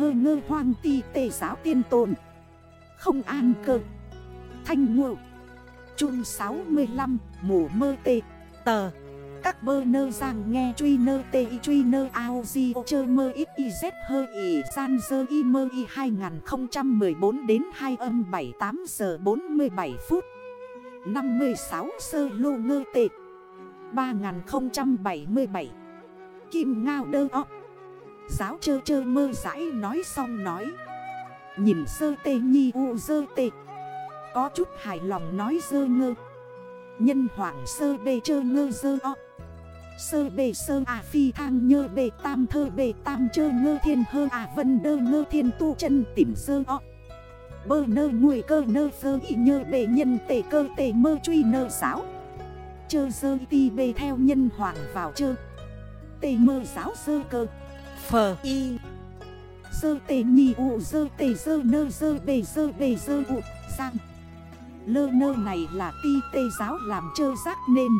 hơ ngơ hoang ti tề giáo tiên tồn. Không an cơ. Thanh ngộ. Trung 65 mù mơ tê. Tờ. Các bơ nơ giang nghe truy nơ tê y truy nơ ao di chơ mơ ít y z hơ y san dơ y mơ y 2014 đến 2 âm 78 giờ 47 phút. 56 sơ lô ngơ tệ 3077 Kim ngao đơ ọc Giáo chơ chơ mơ giải nói xong nói. Nhìn sơ tê nhi u dơ tê. Có chút hài lòng nói dơ ngơ. Nhân hoàng sơ bê chơ ngơ dơ o. Sơ bê sơ à phi thang nhơ bê tam thơ bê tam chơ ngơ thiên hơ à vân đơ ngơ thiên tu chân tìm sơ o. Bơ nơ nguội cơ nơ sơ y nhơ bê nhân tề cơ tề mơ truy nơ giáo. Chơ sơ ti bê theo nhân hoàng vào chơ. Tề mơ giáo sơ cơ. Phờ y. Dơ tề nhì ụ dơ tề dơ nơ dơ bề dơ bề dơ ụ. Sang Lơ nơ này là ti tê giáo làm chơ giác nên.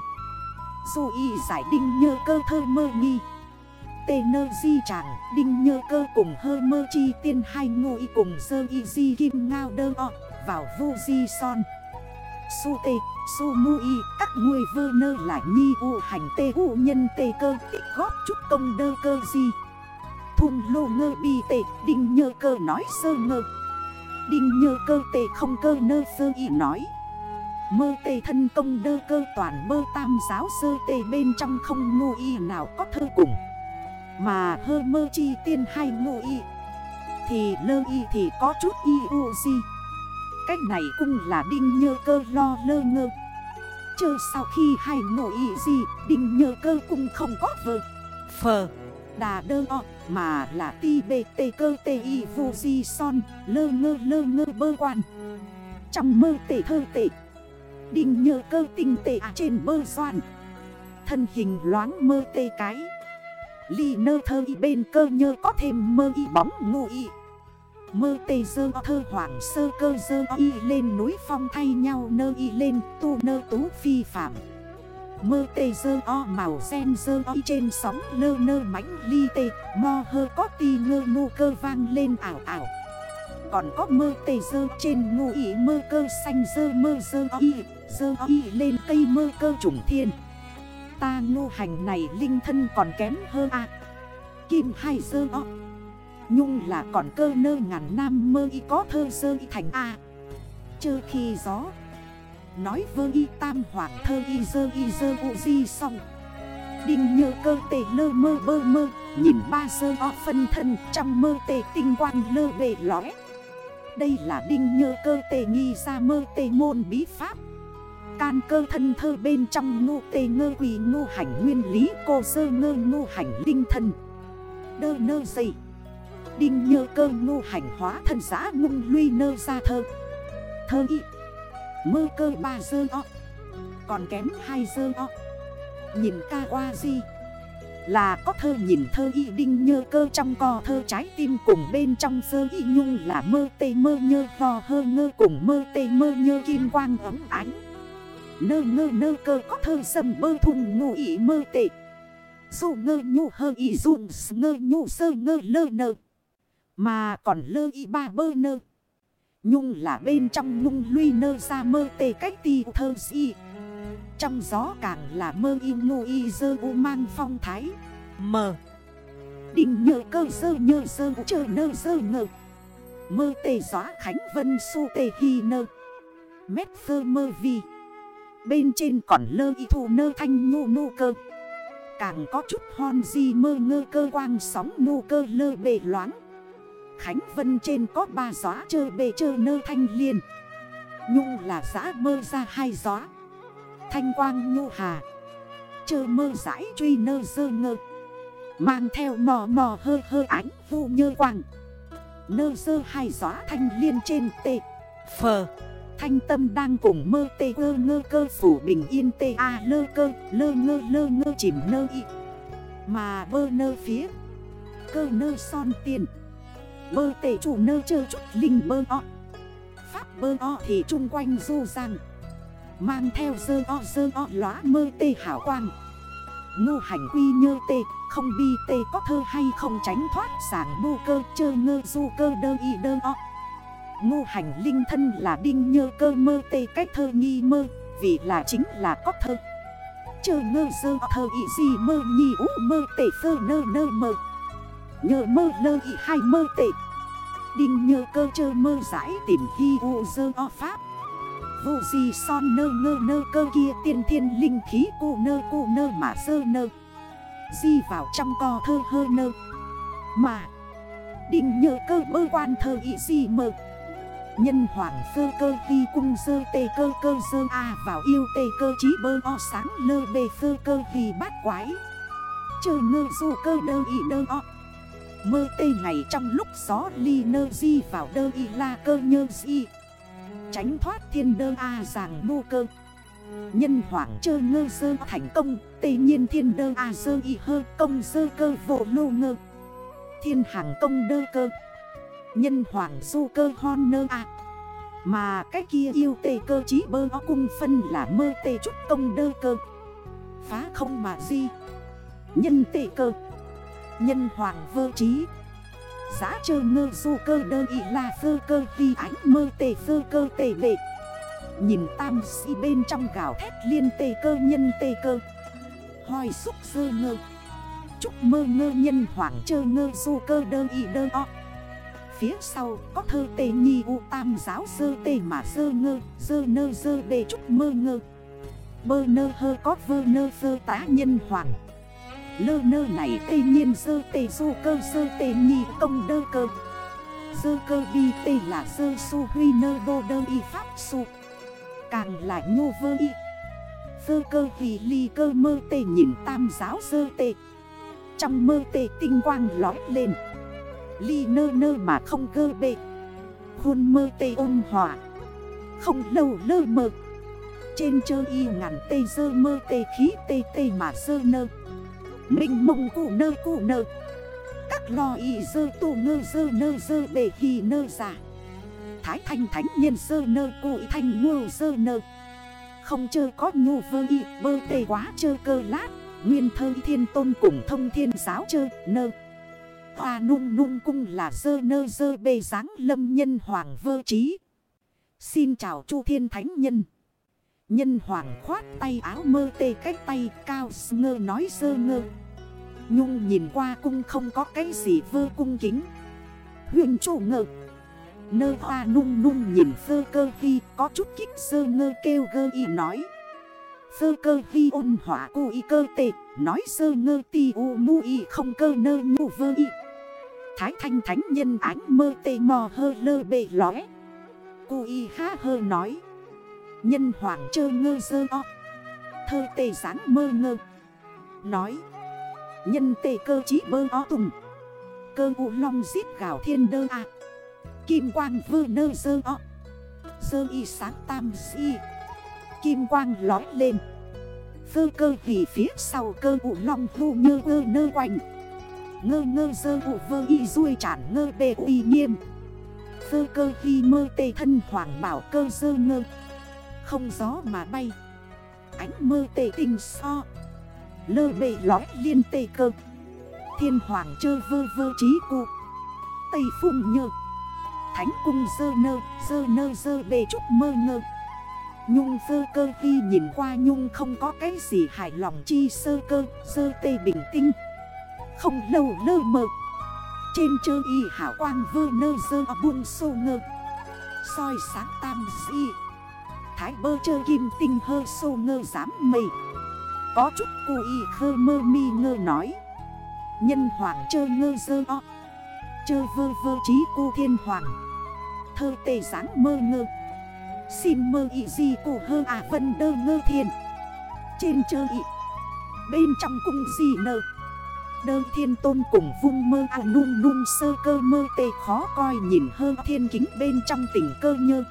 Dù y giải đinh nhơ cơ thơ mơ nghi. Tê nơ di chẳng Đinh nhơ cơ cùng hơ mơ chi tiên hai ngô y cùng dơ y di kim ngao đơ ọ Vào vô di son. Su tê, su mu y Các người vơ nơ là nhi u hành tê u nhân tê cơ tích góp chút công đơ cơ di. Thun lô ngơ bi tệ, Đinh nhơ cơ nói sơ ngơ. Đinh nhơ cơ tệ không cơ nơ sơ y nói. Mơ tê thân công đơ cơ toàn mơ tam giáo sơ tê bên trong không ngu y nào có thơ cùng. Mà hơ mơ chi tiên hay ngu y. Thì lơ y thì có chút y u gì Cách này cũng là đinh nhơ cơ lo lơ ngơ. Chờ sau khi hai ngộ y gì Đinh nhơ cơ cũng không có vợ Phờ. Đà đơ o, mà là ti bê tê cơ tê y vô di son, Lơ ngơ lơ ngơ bơ quan. Trong mơ tê thơ tê Đinh nhơ cơ tinh tê à trên bơ doan. Thân hình loáng mơ tê cái, Ly nơ thơ y bên cơ nhơ có thêm mơ y bóng ngụ y. Mơ tê dơ thơ hoảng sơ cơ dơ y lên núi phong thay nhau nơ y lên tu nơ tú phi phạm. Mơ tê dơ o màu sen dơ o trên sóng lơ nơ mãnh ly tê, Mo hơ có ti ngơ nô cơ vang lên ảo ảo. Còn có mơ tê dơ trên ngô ý mơ cơ xanh dơ mơ dơ y Dơ y lên cây mơ cơ trùng thiên. Ta ngô hành này linh thân còn kém hơn à Kim hai dơ o. Nhung là còn cơ nơ ngàn nam mơ y có thơ dơ y thành A. Chơ khi gió Nói vơ y tam hoàng thơ y dơ y dơ u di xong Đinh nhơ cơ tề lơ mơ bơ mơ, Nhìn ba sơ o phân thân trong mơ tề tinh quang lơ bề lóe Đây là đinh nhơ cơ tề nghi ra mơ tề môn bí pháp. Can cơ thân thơ bên trong ngô tề ngơ quỳ ngô hành nguyên lý, cô sơ ngơ ngô hành linh thân Đơ nơ dậy. Đinh nhơ cơ ngô hành hóa thân giã ngung luy nơ ra thơ. Thơ y. Mơ cơ ba dơ o. Còn kém hai dơ o. Nhìn ca qua gì Là có thơ nhìn thơ y đinh nhơ cơ trong co thơ trái tim cùng bên trong dơ y nhung là mơ tê mơ nhơ hò hơ ngơ cùng mơ tê mơ nhơ kim quang ấm ánh. Nơ ngơ nơ cơ có thơ sầm bơ thùng ngụ ý mơ tệ. Dù ngơ nhu hơ ý dùng ngơ nhu sơ ngơ lơ nơ. Mà còn lơ y ba bơ nơ. Nhung là bên trong nhung luy nơ ra mơ tê cách ti thơ si Trong gió càng là mơ y ngô y dơ u mang phong thái. Mờ. Định nhờ cơ dơ nhờ dơ u chơ nơ dơ ngờ Mơ tê gió khánh vân su tê hi nơ. Mét phơ mơ vi. Bên trên còn lơ y thù nơ thanh nhô nô cơ. Càng có chút hon di mơ ngơ cơ quang sóng nô cơ lơ bề loáng. Khánh Vân trên có ba gió chơ bề chơ nơ thanh liên. Nhung là giã mơ ra hai gió. Thanh quang nhu hà. Chơ mơ giải truy nơ dơ ngơ. Mang theo mò mò hơ hơ ánh vụ nhơ quang. Nơ dơ hai gió thanh liên trên tê. Phờ. Thanh tâm đang cùng mơ tê ngơ ngơ cơ phủ bình yên tê a lơ cơ, Lơ ngơ lơ ngơ chìm nơ y. Mà bơ nơ phía. Cơ nơ son tiền. Bơ tể chủ nơ chơ chút linh bơ o. Pháp bơ o thì chung quanh du giang. Mang theo dơ o dơ o lóa mơ tê hảo quang. Ngô hành quy nhơ tê, không bi tê có thơ hay không tránh thoát sảng bu cơ chơ ngơ du cơ đơ y đơ o. Ngô hành linh thân là đinh nhơ cơ mơ tê cách thơ nghi mơ, Vì là chính là có thơ. Chơ ngơ dơ thơ y gì mơ nhi ú mơ tê phơ nơ nơ mơ. Nhờ mơ lơ y hai mơ tệ. Đinh nhơ cơ chơ mơ giải tìm hi u dơ o pháp. Vô gì son nơ ngơ nơ cơ kia tiên thiên linh khí cụ nơ cụ nơ mà dơ nơ. Di vào trong co thơ hơ nơ. Mà Định nhờ cơ bơ quan thơ ý gì mơ. Nhân hoàng cơ cơ vi cung dơ tê cơ cơ dơ A vào yêu tê cơ trí bơ o sáng lơ bê cơ cơ vì bát quái. Chờ ngơ dù cơ đơ ý đơ o Mơ tê ngày trong lúc gió ly nơ di vào đơ y la cơ nhơ di. Tránh thoát thiên đơ A giảng mô cơ. Nhân hoàng chơ ngơ dơ thành công, Tê nhiên thiên đơ A dơ y hơ công dơ cơ vô lô ngơ. Thiên hàng công đơ cơ. Nhân hoàng du cơ hon nơ A. Mà cái kia yêu tê cơ chí bơ o cung phân là mơ tê trúc công đơ cơ. Phá không mà di. Nhân tê cơ. Nhân hoàng vơ trí. Giá chơ ngơ du cơ đơ y là phơ cơ vì ánh mơ tề phơ cơ tề lệ Nhìn tam si bên trong gạo thét liên tề cơ nhân tề cơ. Hoi xúc sơ ngơ. Chúc mơ ngơ nhân hoàng chơ ngơ du cơ đơ y đơ o. Phía sau có thơ tề nhi u tam giáo sơ tề mà sơ ngơ, Sơ nơ sơ đề chúc mơ ngơ. Bơ nơ hơ có vơ nơ sơ tá nhân hoàng. Lơ nơ này tê nhiên sơ tê du cơ sơ tê nhi công đơ cơ. Sơ cơ bi tê là sơ su huy nơ đô đơ y pháp su. Càng là nhô vơ y. Sơ cơ vì ly cơ mơ tê nhìn tam giáo sơ tê. Trong mơ tê tinh quang lói lên. Ly nơ nơ mà không gơ bê. Khuôn mơ tê ôn hòa. Không lâu lơ mơ Trên chơ y ngàn tê dơ mơ tê khí tê tê mà sơ nơ. Minh mông cụ nơ cụ nơ. Các lo y dơ tu ngơ dơ nơ dơ bể hì nơ giả. Thái thanh thánh nhân dơ nơ cụ thanh ngô dơ nơ. Không chơ có nhu vơ y, bơ tê quá chơ cơ lát. Nguyên thơ thiên tôn cùng thông thiên giáo chơ nơ. Hoa nung nung cung là dơ nơ dơ bề dáng lâm nhân hoàng vơ trí. Xin chào chu thiên thánh nhân. Nhân hoàng khoát tay áo mơ tê cách tay cao ngơ nói sơ ngơ. Nhung nhìn qua cung không có cái gì vơ cung kính. Huyền chủ ngơ. Nơ hoa nung nung nhìn sơ cơ vi có chút kích sơ ngơ kêu gơ y nói. Sơ cơ vi ôn hỏa cu y cơ tệ Nói sơ ngơ ti u mu y không cơ nơ nhu vơ y. Thái thanh thánh nhân ánh mơ tê mò hơ lơ bề lóe. Cu y ha hơ nói. Nhân hoàng chơ ngơ dơ o. Thơ tê sáng mơ ngơ. Nói. Nhân tê cơ chí bơ o tùng Cơ u long giết gạo thiên đơ à Kim quang vơ nơ dơ o. Dơ y sáng tam si Kim quang lói lên. Vơ cơ vì phía sau cơ u long thu nhơ ơ nơ quanh Ngơ ngơ dơ u vơ y ruôi chản ngơ bề uy nghiêm. Vơ cơ vì mơ tê thân hoàng bảo cơ dơ ngơ không gió mà bay. Ánh mơ tê tình so. Lơ bề lói liên tê cơ. Thiên hoàng chơ vơ vơ trí cụ. Tây phung nhơ. Thánh cung dơ nơ Dơ nơ dơ bề trúc mơ ngơ. Nhung sơ cơ khi nhìn qua Nhung không có cái gì hài lòng chi sơ cơ, Dơ tê bình tinh. Không lâu lơ mơ Trên chơ y hảo quang vơ nơ dơ buông sô ngơ. Soi sáng tam di thái bơ chơ kim tinh hơ sô ngơ dám mây. Có chút cù y khơ mơ mi ngơ nói. Nhân hoàng chơ ngơ dơ o. Chơ vơ vơ trí cô thiên hoàng. Thơ tề dáng mơ ngơ. Xin mơ y gì cô hơ à vân đơ ngơ thiên. Trên chơ y. Bên trong cung gì nơ. Đơ thiên tôn cùng vung mơ à nung nung sơ cơ mơ tê khó coi nhìn hơ thiên kính bên trong tỉnh cơ nhơ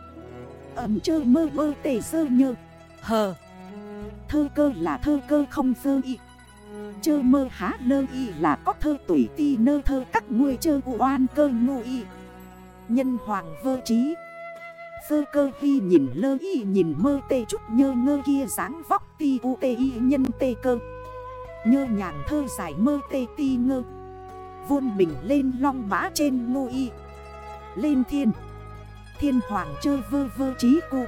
ẩm chơ mơ bơ tề sơ nhơ. Hờ. Thơ cơ là thơ cơ không sơ y. Chơ mơ há lơ y là có thơ tuổi ti nơ thơ các ngươi chơ oan cơ ngô y. Nhân hoàng vơ trí. Sơ cơ vi nhìn lơ y nhìn mơ tê chút nhơ ngơ kia dáng vóc ti u tê y nhân tê cơ. Nhơ nhàng thơ giải mơ tê ti ngơ. Vôn mình lên long mã trên ngô y. Lên thiên. Thiên hoàng chơi vơ vơ trí cụ.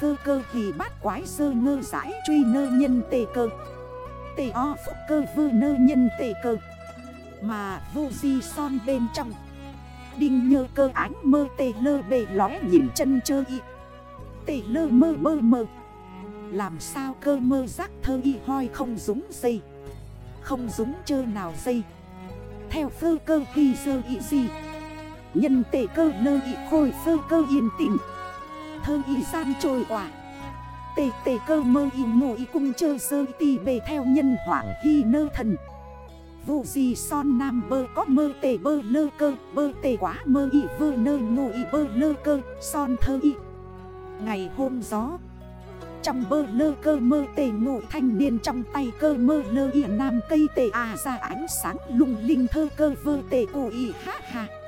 Vơ cơ hì bát quái sơ ngơ giải truy nơ nhân tề cơ. Tề o phúc cơ vơ nơ nhân tề cơ. Mà vô di son bên trong. Đinh nhơ cơ ánh mơ tề lơ bề lóe nhìn chân chơ y. Tề lơ mơ mơ mơ. Làm sao cơ mơ giác thơ y hoi không dúng dây? Không dúng chơ nào dây? Theo phơ cơ khi sơ y gì? Nhân tệ cơ lơ y khôi sơ cơ yên tĩnh. Thơ y gian trôi quả Tê tê cơ mơ y ngộ y cung chơ sơ tì bề theo nhân hoảng hy nơ thần. Vụ gì son nam bơ có mơ tê bơ lơ cơ, Bơ tê quá mơ y vơ nơ ngộ y bơ lơ cơ, Son thơ y Ngày hôm gió, Trong bơ lơ cơ mơ tê ngộ thanh niên trong tay cơ mơ lơ y nam cây tê à ra ánh sáng lung linh thơ cơ vơ tê cổ y ha ha.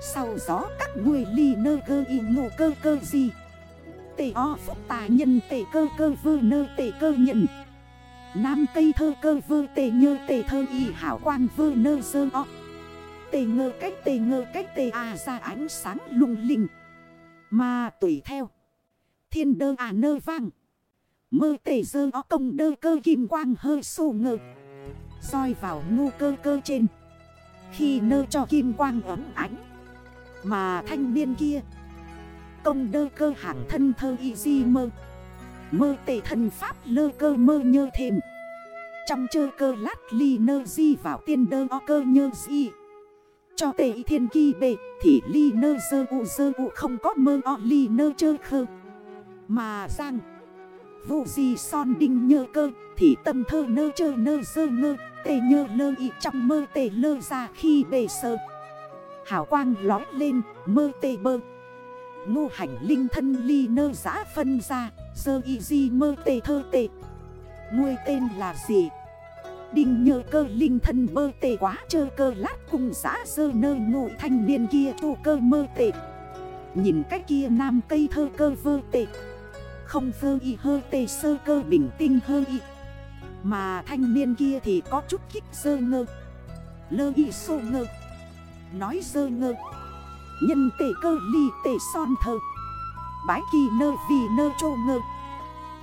Sau gió các ngươi ly nơ cơ y ngô cơ cơ gì? Tê o phúc tà nhân tê cơ cơ vơ nơ tê cơ nhận. Nam cây thơ cơ vơ tê nhơ tê thơ y hảo quan vơ nơ sơ o. Tê ngơ cách tê ngơ cách tê à ra ánh sáng lung linh. Mà tùy theo. Thiên đơ à nơ vang. Mơ tê dơ o công đơ cơ kim quang hơi sô ngơ. Soi vào ngu cơ cơ trên. Khi nơ cho kim quang ấm ánh. Mà thanh niên kia. Công đơ cơ hạng thân thơ y di mơ. Mơ tệ thần pháp lơ cơ mơ nhơ thêm Trong chơ cơ lát ly nơ di vào tiên đơ o cơ nhơ di. Cho tệ thiên kỳ bệ, Thì ly nơ dơ u dơ u không có mơ o ly nơ chơ khơ. Mà rằng Vụ gì son đinh nhơ cơ, Thì tâm thơ nơ chơ nơ dơ ngơ, Tê nhơ lơ y trong mơ tê lơ ra khi bề sơ. Hảo quang lói lên, mơ tê bơ. Ngô hành linh thân ly nơ giã phân ra Sơ y di mơ tê thơ tê. Ngươi tên là gì? Đinh nhờ cơ linh thân bơ tê quá chơ cơ lát cùng giã sơ nơ ngụ thanh niên kia tu cơ mơ tê. Nhìn cách kia nam cây thơ cơ vơ tê. Không vơ y hơ tê sơ cơ bình tinh hơ y. Mà thanh niên kia thì có chút kích sơ ngơ. Lơ y sô ngơ. Nói sơ ngơ. Nhân tệ cơ ly tệ son thơ. Bái kỳ nơ vì nơ trô ngơ.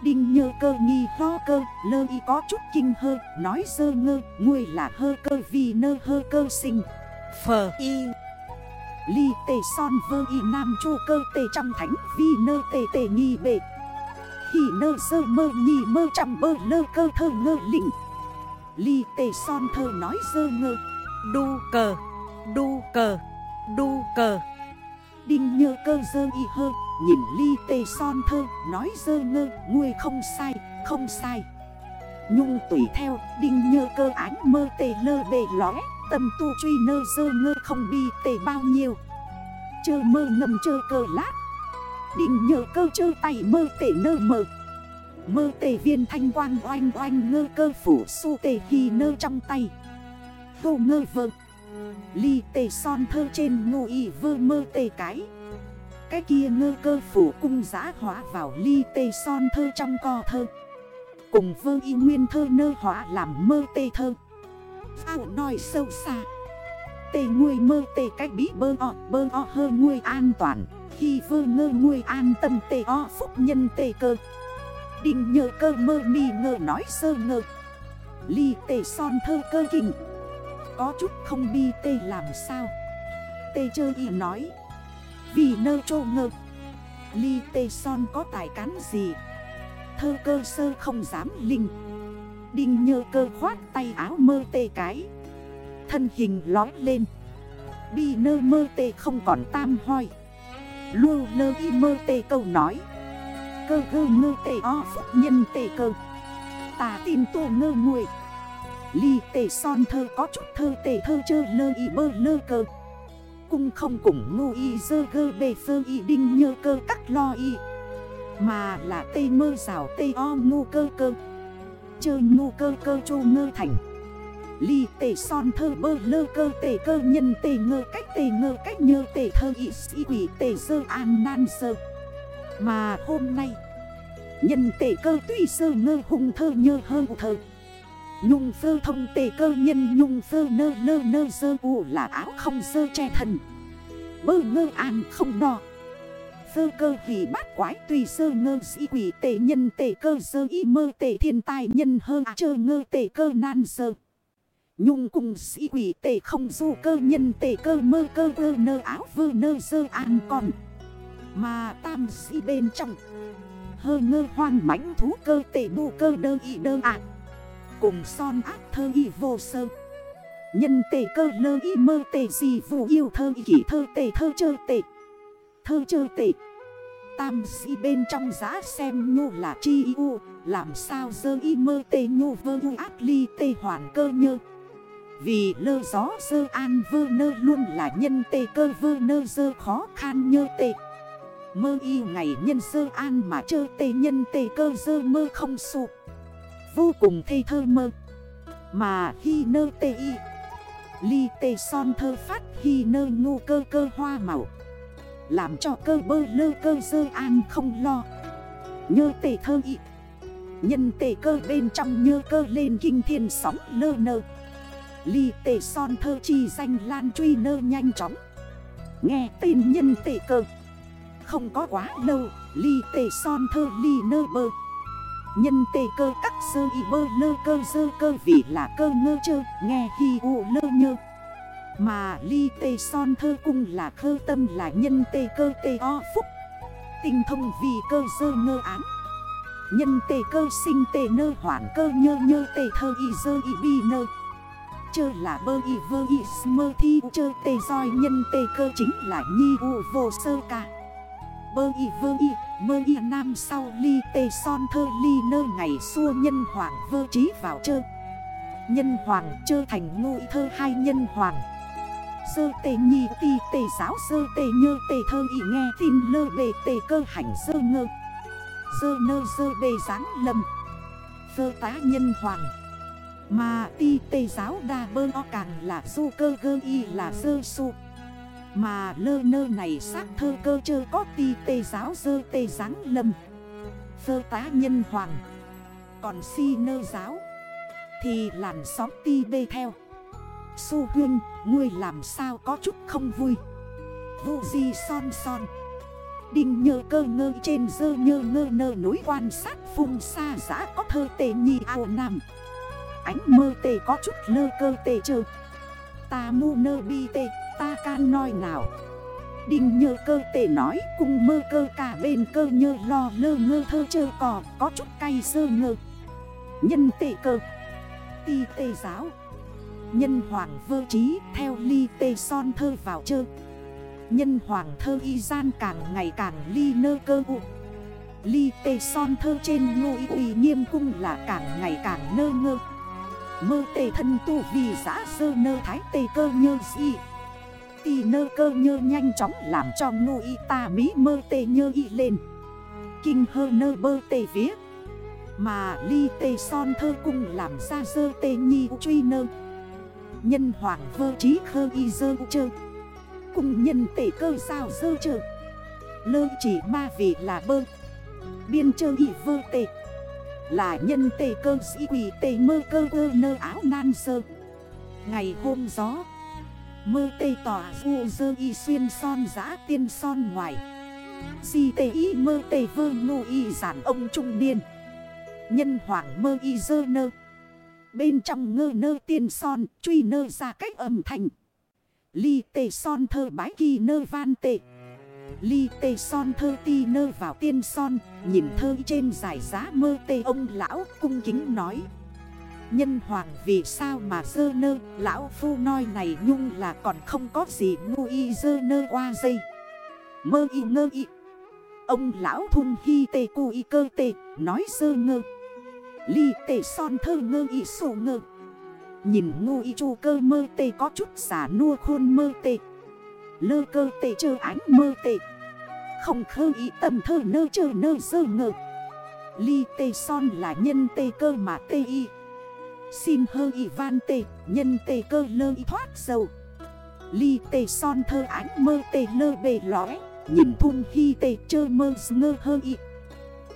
Đinh nhơ cơ nghi ho cơ, Lơ y có chút kinh hơ. Nói sơ ngơ, Nguôi là hơ cơ vì nơ hơ cơ sinh. Phờ y. Ly tề son vơ y nam chô cơ tề trong thánh, Vi nơ tề tề nghi bệ Hì nơ sơ mơ, nhì mơ trăm bơ lơ cơ thơ ngơ lĩnh Ly tề son thơ nói sơ ngơ. Đu cờ Đu cờ Đu cờ. Đinh nhơ cơ dơ y hơ, Nhìn ly tê son thơ, Nói dơ ngơ, Ngươi không sai Không sai. Nhung tùy theo, Đinh nhơ cơ ánh mơ tê lơ bề lóe, Tâm tu truy nơ dơ ngơ không bi tê bao nhiêu. Chơ mơ ngầm chơ cơ lát, Đinh nhơ cơ chơ tay mơ tê nơ mơ Mơ tê viên thanh quang oanh oanh ngơ cơ phủ su tê hi nơ trong tay. Vô ngơ vợt Ly tê son thơ trên ngô y vơ mơ tê cái. Cái kia ngơ cơ phủ cung giã hóa vào ly tê son thơ trong co thơ. Cùng vơ y nguyên thơ nơ hóa làm mơ tê thơ. Phao nói sâu xa. Tê nguôi mơ tê cách bí bơ o bơ o hơ nguôi an toàn. Khi vơ ngơ nguôi an tâm tê o, phúc nhân tê cơ. Định nhờ cơ mơ mi ngờ nói sơ ngờ Ly tê son thơ cơ kình có chút không bi tê làm sao. Tê chơ y nói, Vì nơ trô ngơ, Ly tê son có tài cán gì? Thơ cơ sơ không dám linh, Đinh nhơ cơ khoát tay áo mơ tê cái. Thân hình lói lên, Bi nơ mơ tê không còn tam hoi. Lưu lơ y mơ tê câu nói, Cơ gơ ngơ tê o phúc nhân tê cơ. Tà tin tô ngơ nguội Ly tề son thơ, có chút thơ tề thơ chơ lơ y bơ lơ cơ. Cung không cùng ngu y dơ gơ bề phơ y đinh nhơ cơ cắt lo y. Mà là tê mơ rào tê o ngu cơ cơ. Chơ ngu cơ cơ chô ngơ thành. Ly tề son thơ bơ lơ cơ tề cơ nhân tề ngơ cách tề ngơ cách nhơ tề thơ y sĩ quỷ tề dơ an nan sơ. Mà hôm nay, Nhân tề cơ tuy sơ ngơ hùng thơ nhơ hơn thơ. Nhung phơ thông tề cơ nhân nhung phơ nơ nơ nơ dơ u là áo không dơ che thần. Bơ ngơ an không đo. Phơ cơ vì bát quái tùy sơ ngơ sĩ quỷ tề nhân tề cơ sơ y mơ tề thiên tài nhân hơ à chơ ngơ tề cơ nan sơ. Nhung cùng sĩ quỷ tề không du cơ nhân tề cơ mơ cơ vơ nơ áo vơ nơ sơ an còn. Mà tam sĩ bên trong. Hơ ngơ hoang mãnh thú cơ tề bu cơ đơ y đơ ạ. Cùng son ác thơ y vô sơ. Nhân tề cơ lơ y mơ tề gì vụ yêu thơ y kỷ thơ tề thơ chơ tề. Thơ chơ tề. Tam si bên trong giá xem nhu là chi u, Làm sao dơ y mơ tê nhu vơ u ác ly tê hoàn cơ nhơ. Vì lơ gió dơ an vơ nơ luôn là nhân tê cơ vơ nơ dơ khó khăn nhơ tê Mơ y ngày nhân dơ an mà chơ tê nhân tê cơ dơ mơ không sụp. Vô cùng thê thơ mơ. Mà hi nơ tê y Ly tê son thơ phát khi nơ ngu cơ cơ hoa màu, làm cho cơ bơ lơ cơ dơ an không lo. Nhơ tê thơ y, Nhân tê cơ bên trong nhơ cơ lên kinh thiên sóng lơ nơ. Ly tê son thơ chi danh lan truy nơ nhanh chóng, Nghe tên nhân tê cơ. Không có quá lâu Ly tê son thơ ly nơ bơ. Nhân tề cơ các sơ y bơ lơ cơ sơ cơ vì là cơ ngơ chơ, Nghe hi u lơ nhơ. Mà ly tê son thơ cung là khơ tâm là nhân tê cơ tê o phúc. Tinh thông vì cơ sơ ngơ án. Nhân tê cơ sinh tê nơ hoảng cơ nhơ nhơ tê thơ y dơ y bi nơ. Chơ là bơ y vơ y smơ thi chơ tê roi nhân tê cơ chính là nhi u vô sơ ca. Bơ y vơ y, mơ y nam sau ly tê son thơ ly nơ ngày xua nhân hoàng vơ trí vào chơ. Nhân hoàng chơ thành ngụy thơ hai nhân hoàng. Sơ tê nhi ti tê giáo sơ tê nhơ tê thơ y nghe tin lơ bề tê cơ hành sơ ngơ. Sơ nơ sơ bề giáng lâm. Sơ tá nhân hoàng. Mà ti tê giáo đa bơ o càng là du cơ gơ y là sơ su. Mà lơ nơ này xác thơ cơ chơ có ti tê giáo dơ tê giáng lâm. Sơ tá nhân hoàng. Còn si nơ giáo. Thì làn sóng ti bê theo. Xu huyên, ngươi làm sao có chút không vui? Vô di son son. Đinh nhờ cơ ngơ trên dơ nhơ ngơ nơ núi quan sát phung xa giã có thơ tề nhì ao nằm Ánh mơ tề có chút lơ cơ tề trừ Ta mu nơ bi tề ta can nói nào. Đinh nhờ cơ tề nói cùng mơ cơ cả bên cơ nhơ lo lơ ngơ thơ chơ cò, có chút cay sơ ngơ. Nhân tệ cơ. Ti tê giáo. Nhân hoàng vơ trí theo ly tê son thơ vào chơ. Nhân hoàng thơ y gian càng ngày càng ly nơ cơ ụ Ly tê son thơ trên ngôi uy nghiêm cung là càng ngày càng nơ ngơ. Mơ tê thân tu vì giã sơ nơ thái tê cơ nhơ gì Tì nơ cơ nhơ nhanh chóng làm cho ngô y ta mỹ mơ tê nhơ y lên. Kinh hơ nơ bơ tê viết Mà ly tê son thơ cung làm ra sơ tê nhi truy nơ. Nhân hoàng vơ trí khơ y dơ chơ. Cùng nhân tê cơ sao dơ chơ. Lơ chỉ ma vị là bơ. Biên chơ y vơ tê. Là nhân tê cơ sĩ quỷ tê mơ cơ ơ nơ áo nan sơ. Ngày hôm gió Mơ tê tỏa vu dơ y xuyên son giã tiên son ngoài Si tê y mơ tê vơ ngô y giản ông trung niên Nhân hoàng mơ y dơ nơ Bên trong ngơ nơ tiên son, truy nơ ra cách âm thành. Ly tê son thơ bái kỳ nơ van tệ. Ly tê son thơ ti nơ vào tiên son, nhìn thơ trên giải giá mơ tê ông lão cung kính nói. Nhân hoàng vì sao mà dơ nơ, lão phu nói này nhung là còn không có gì ngu y dơ nơ qua dây. Mơ y ngơ y. Ông lão thung hi tê cu y cơ tê, nói dơ ngơ. Ly tê son thơ ngơ y sổ ngơ Nhìn ngu y chu cơ mơ tê có chút xả nua khôn mơ tê Lơ cơ tê chơ ánh mơ tê Không khơ y tầm thơ nơ chơ nơ dơ ngơ Ly tê son là nhân tê cơ mà tê y Xin hơ y van tê, Nhân tê cơ lơ y thoát dầu. Ly tê son thơ ánh mơ tê lơ bề lõi, Nhìn thung hy tê chơ mơ ngơ hơ y.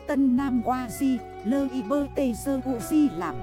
Tân Nam qua di, Lơ y bơ tê dơ u di làm.